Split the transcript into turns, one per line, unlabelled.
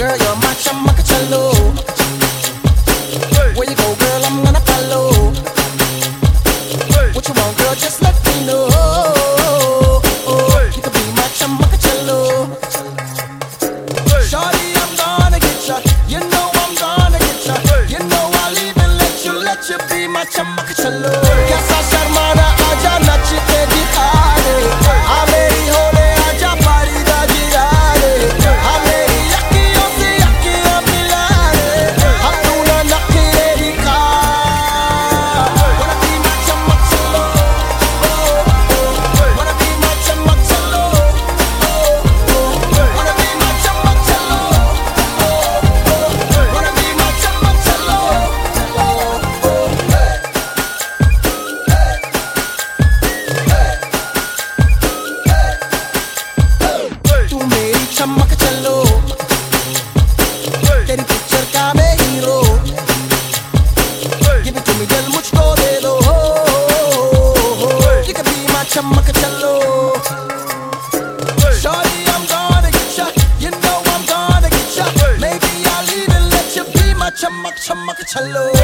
Girl, you're my chamakachallo. Where you go, girl, I'm gonna follow. What you want, girl, just let me know. You could be my chamakachallo. Shorty, I'm gonna get ya. You know I'm gonna get ya. You know I'll even let you, let you be my chamakachallo. Kasa sharmana aja You can be my चमक चलो Shorty I'm gonna get ya You know I'm gonna get ya Maybe I'll even let you be my चमक चमक चलो